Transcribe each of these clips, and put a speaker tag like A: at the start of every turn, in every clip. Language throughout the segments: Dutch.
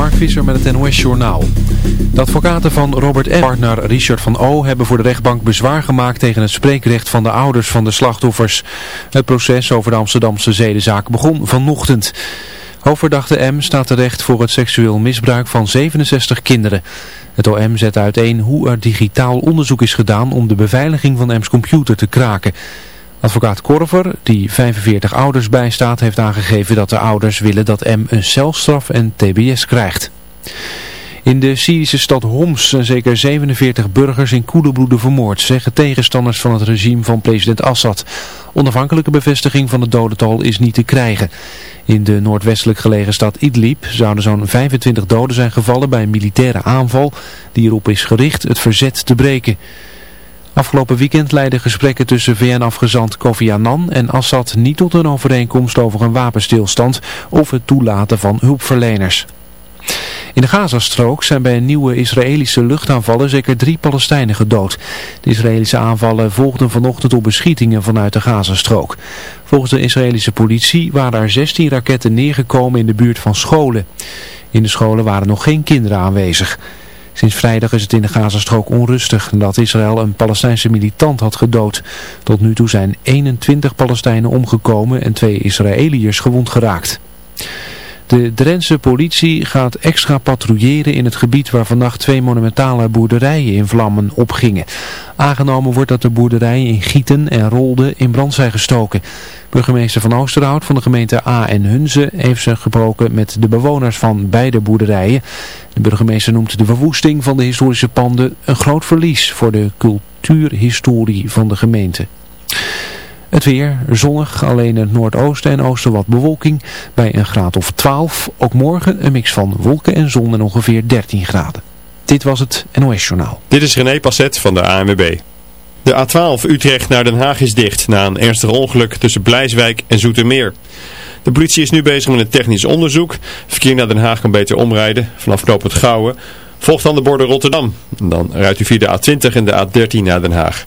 A: Mark Visser met het NOS Journaal. De advocaten van Robert M. partner Richard van O. hebben voor de rechtbank bezwaar gemaakt tegen het spreekrecht van de ouders van de slachtoffers. Het proces over de Amsterdamse zedenzaak begon vanochtend. Hoofdverdachte M staat terecht voor het seksueel misbruik van 67 kinderen. Het OM zet uiteen hoe er digitaal onderzoek is gedaan om de beveiliging van M's computer te kraken. Advocaat Korver, die 45 ouders bijstaat, heeft aangegeven dat de ouders willen dat M een celstraf en tbs krijgt. In de Syrische stad Homs zijn zeker 47 burgers in koele bloeden vermoord, zeggen tegenstanders van het regime van president Assad. Onafhankelijke bevestiging van het dodental is niet te krijgen. In de noordwestelijk gelegen stad Idlib zouden zo'n 25 doden zijn gevallen bij een militaire aanval die erop is gericht het verzet te breken. Afgelopen weekend leidden gesprekken tussen VN-afgezant Kofi Annan en Assad niet tot een overeenkomst over een wapenstilstand of het toelaten van hulpverleners. In de Gazastrook zijn bij nieuwe Israëlische luchtaanvallen zeker drie Palestijnen gedood. De Israëlische aanvallen volgden vanochtend op beschietingen vanuit de Gazastrook. Volgens de Israëlische politie waren er 16 raketten neergekomen in de buurt van scholen. In de scholen waren nog geen kinderen aanwezig. Sinds vrijdag is het in de Gazastrook onrustig nadat Israël een Palestijnse militant had gedood. Tot nu toe zijn 21 Palestijnen omgekomen en twee Israëliërs gewond geraakt. De Drentse politie gaat extra patrouilleren in het gebied waar vannacht twee monumentale boerderijen in vlammen opgingen. Aangenomen wordt dat de boerderijen in Gieten en Rolde in brand zijn gestoken. Burgemeester van Oosterhout van de gemeente A en Hunze heeft zich gebroken met de bewoners van beide boerderijen. De burgemeester noemt de verwoesting van de historische panden een groot verlies voor de cultuurhistorie van de gemeente. Weer zonnig, alleen in het noordoosten en oosten wat bewolking bij een graad of 12. Ook morgen een mix van wolken en zon en ongeveer 13 graden. Dit was het NOS Journaal.
B: Dit is René Passet van de ANWB. De A12 Utrecht naar Den Haag is dicht na een ernstig ongeluk tussen Blijswijk en Zoetermeer. De politie is nu bezig met een technisch onderzoek. Verkeer naar Den Haag kan beter omrijden vanaf knooppunt Gouwen. Volgt dan de borden Rotterdam. Dan rijdt u via de A20 en de A13 naar Den Haag.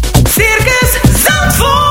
C: Circus Zandvoort.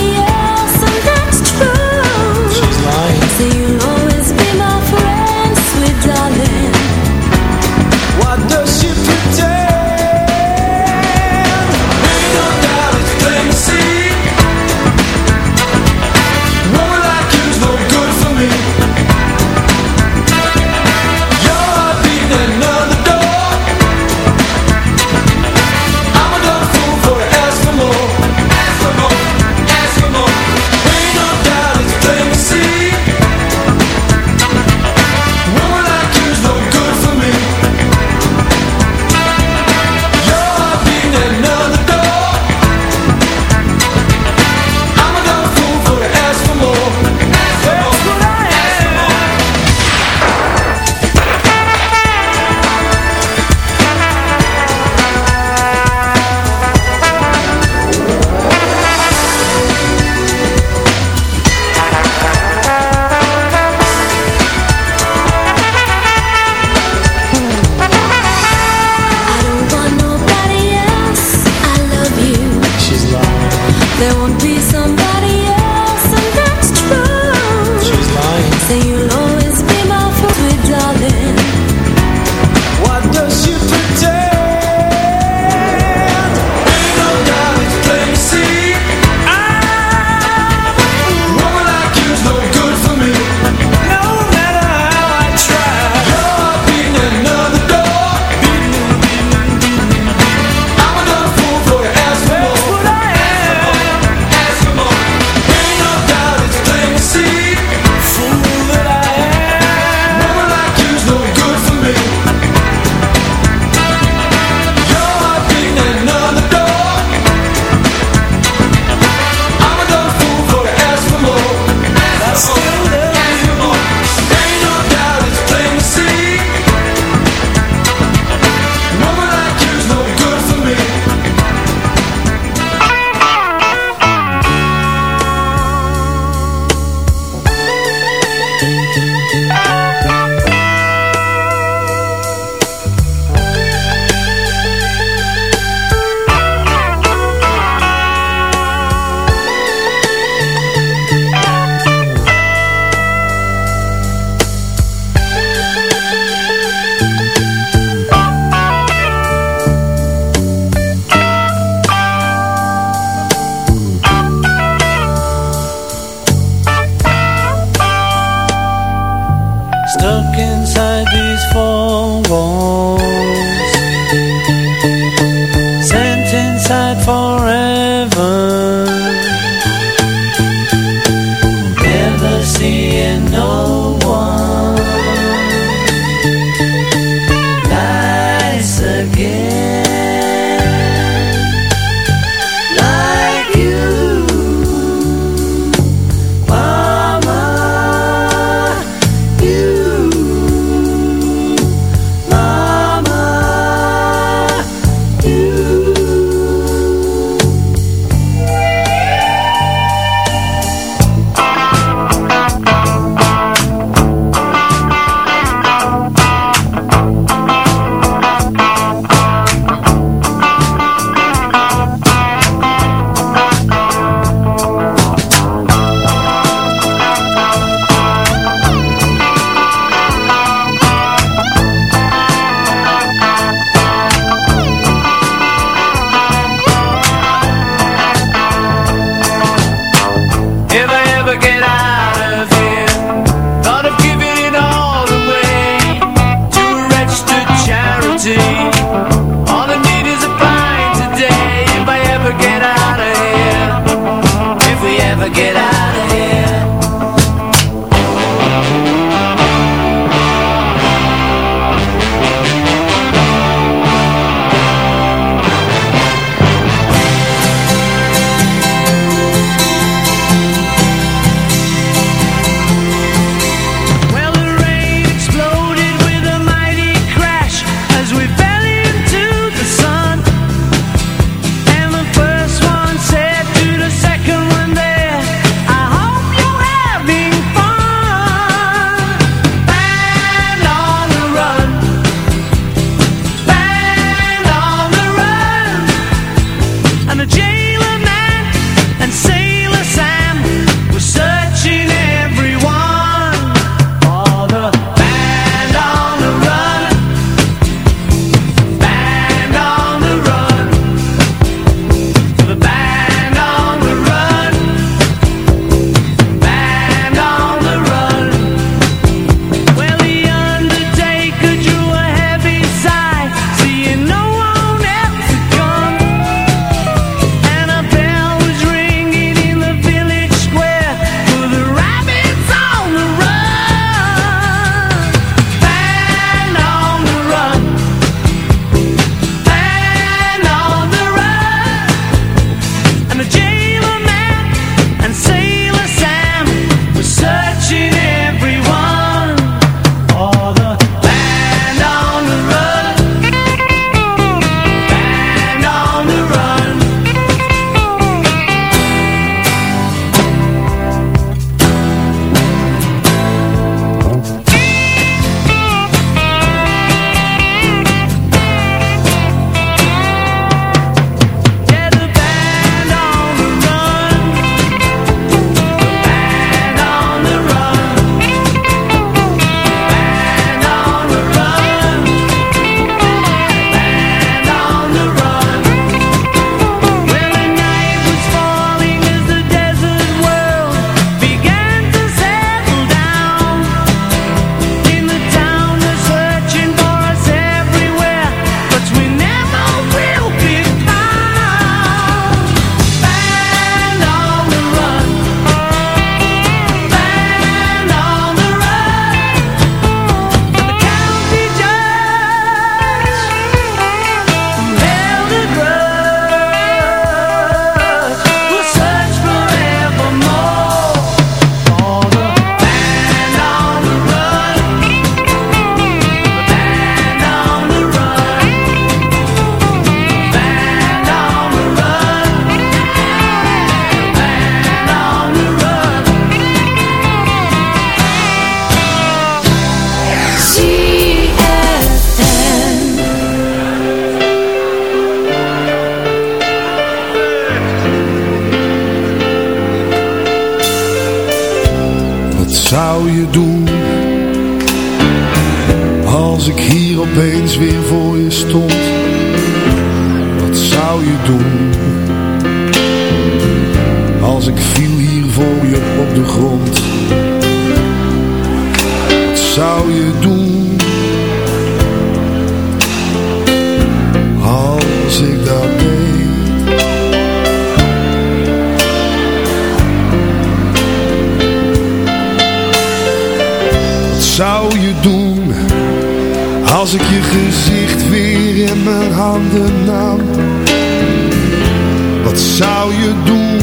D: Wat zou je doen?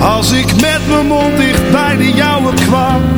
D: Als ik met mijn mond dicht bij de jouwe kwam.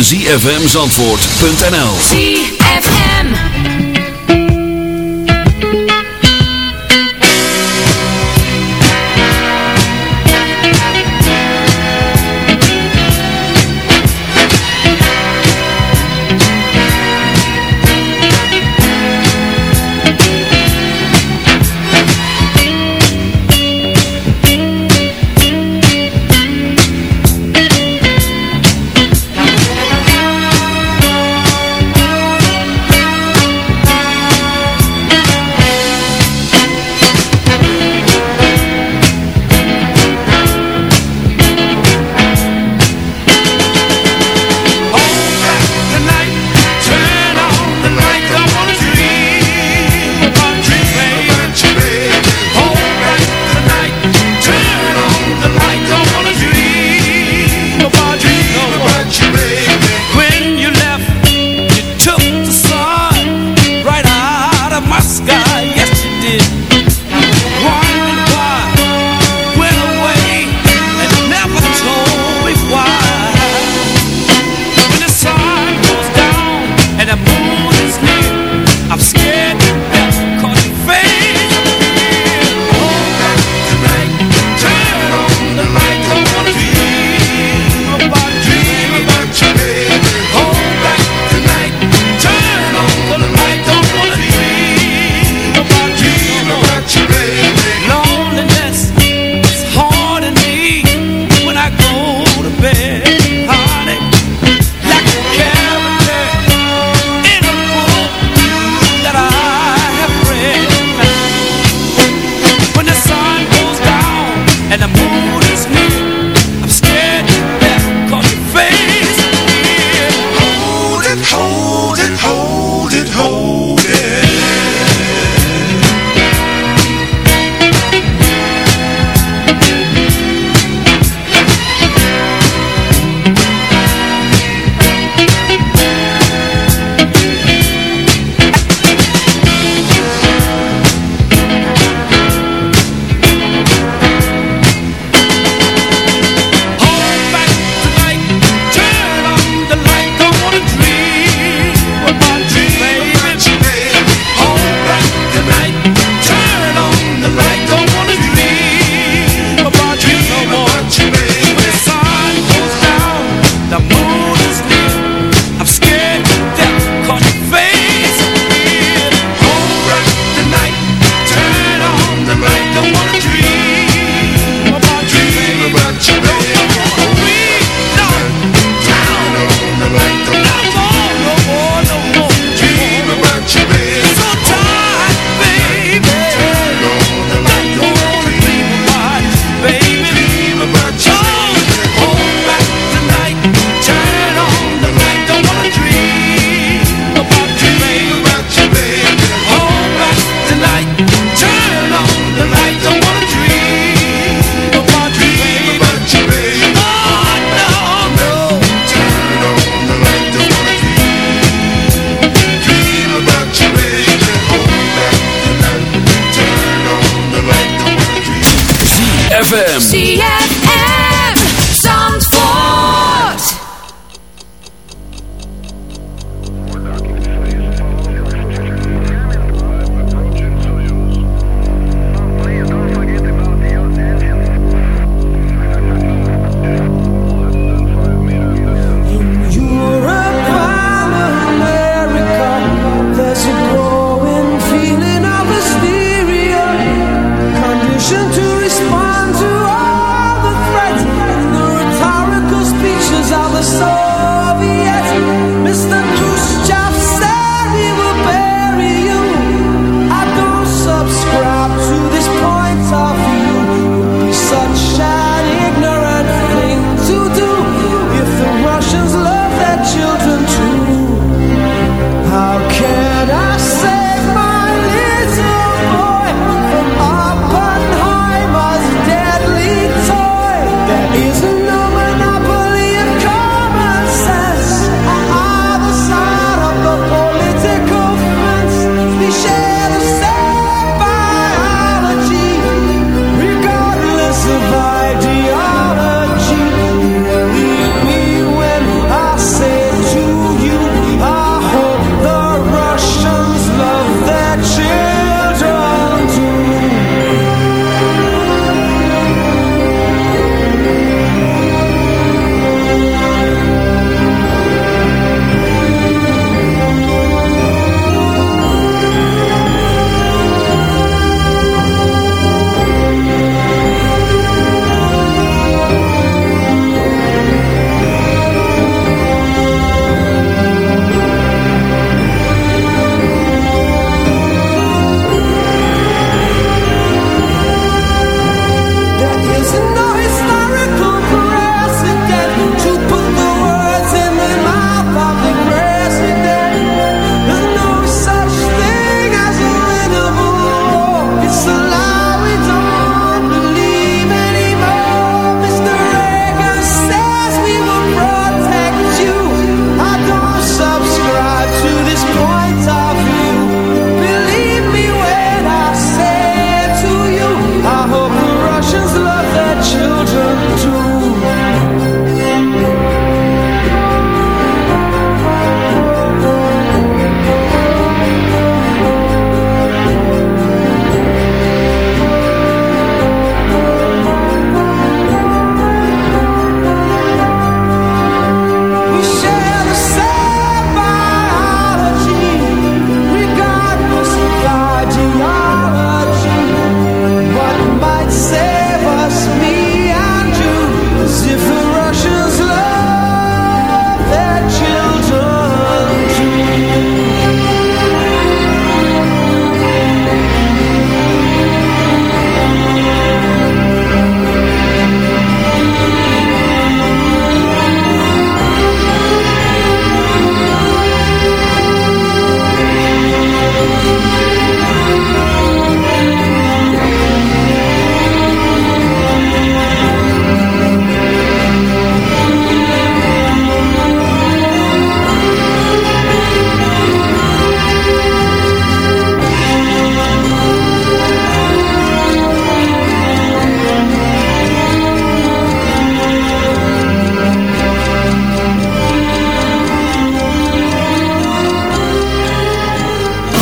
E: www.zfmzandvoort.nl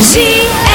F: She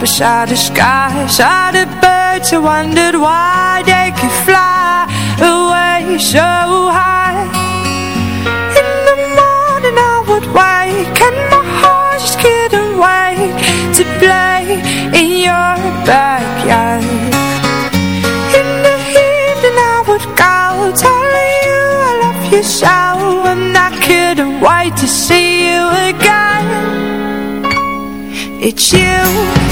F: beside the
G: skies beside the birds I wondered why they could fly away so high. In the morning I would wake and my heart just couldn't wait To play in your backyard. In the evening I would go telling you I love you so And I couldn't wait to see you again. It's you.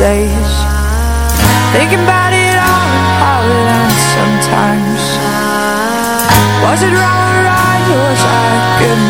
G: days. Thinking about it all and how it ends sometimes. Was it wrong or right, was I good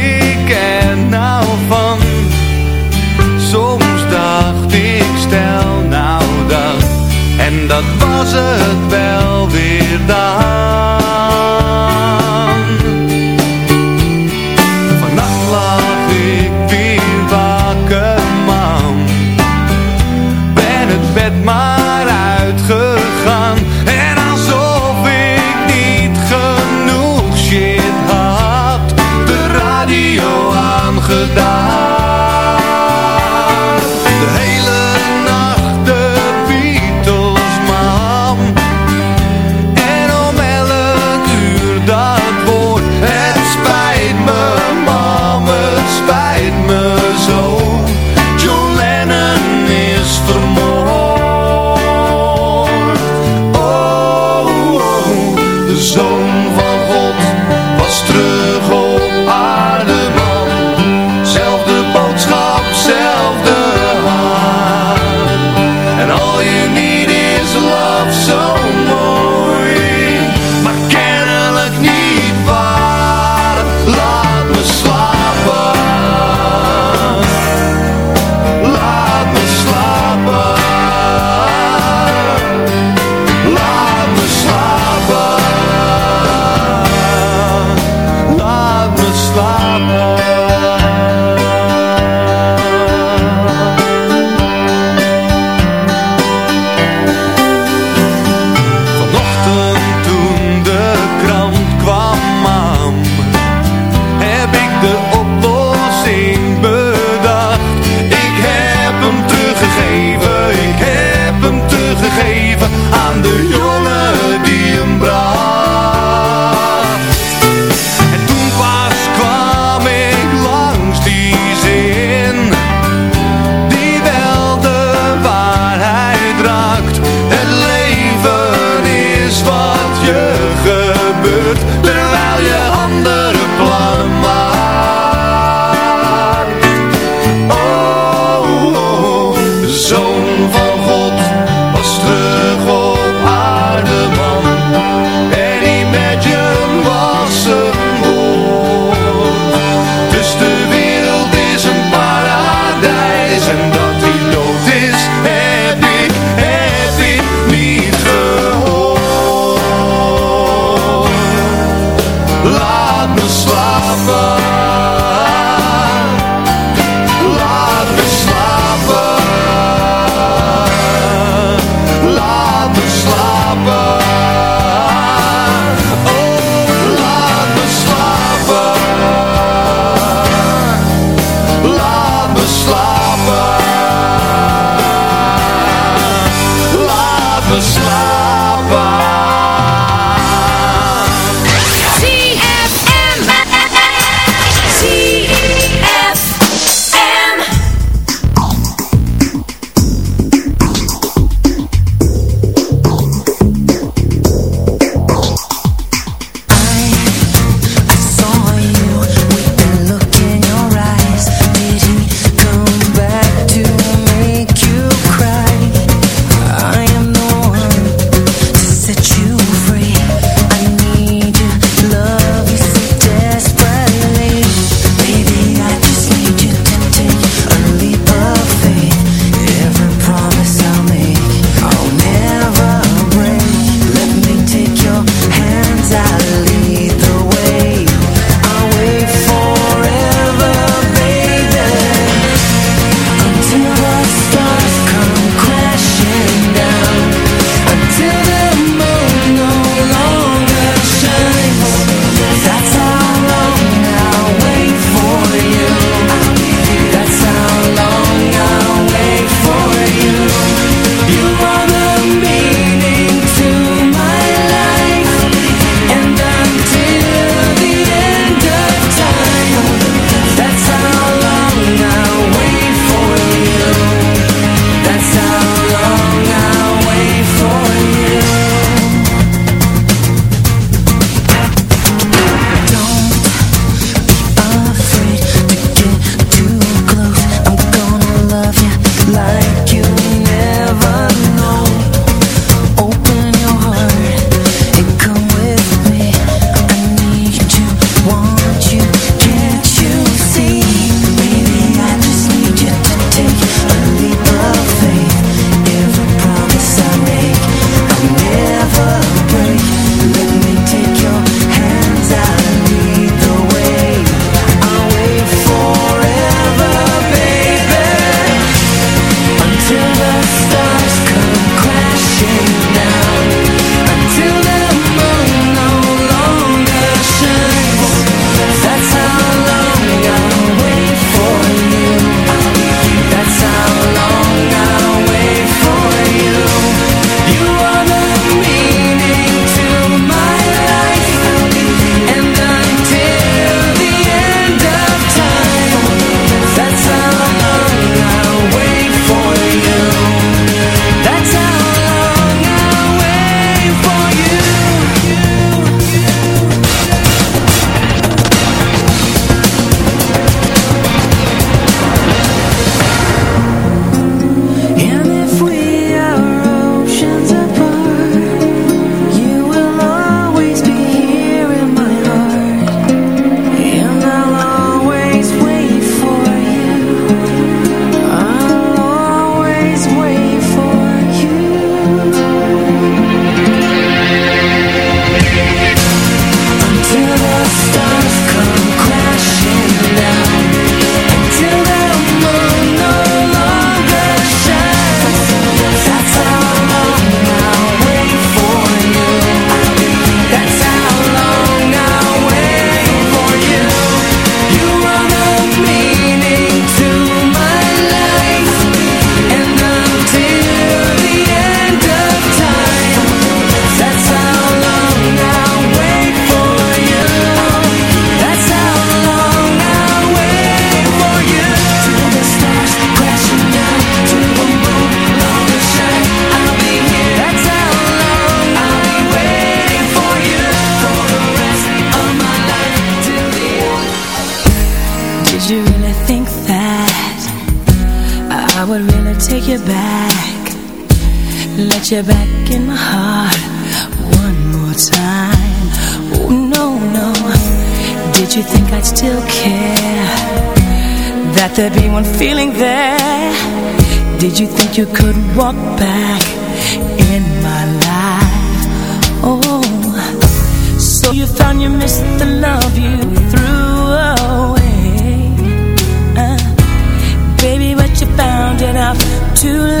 H: wat was het wel weer dan? Vannacht lag ik weer wakker, man. Ben het bed maar
I: too late.